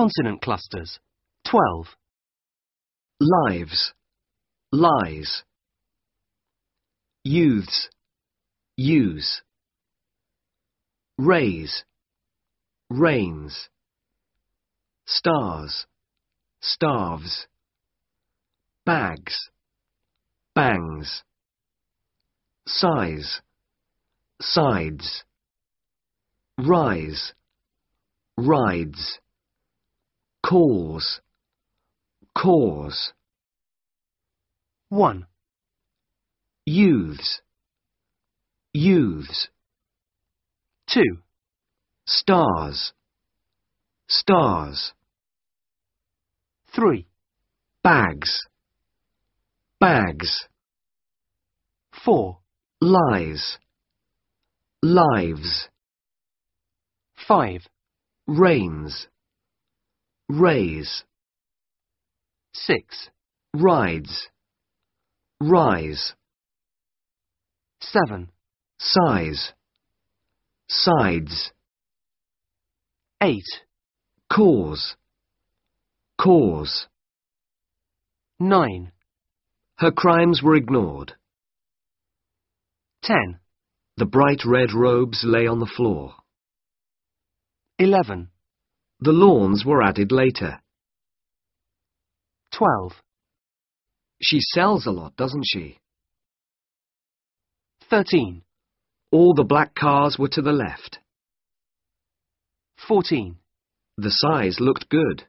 Consonant clusters. 12. lives, lies. Youths, use. Raise, rains. Stars, starves. Bags, bangs. Size, sides. Rise, rides. Cause, cause. 1. Youths, youths. 2. Stars, stars. 3. Bags, bags. 4. Lies, lives. 5. Rains, raise. 6. Rides, rise. 7. Size, sides. 8. Cause, cause. 9. Her crimes were ignored. 10. The bright red robes lay on the floor. 11. The lawns were added later. 12. She sells a lot, doesn't she? 13. All the black cars were to the left. 14. The size looked good.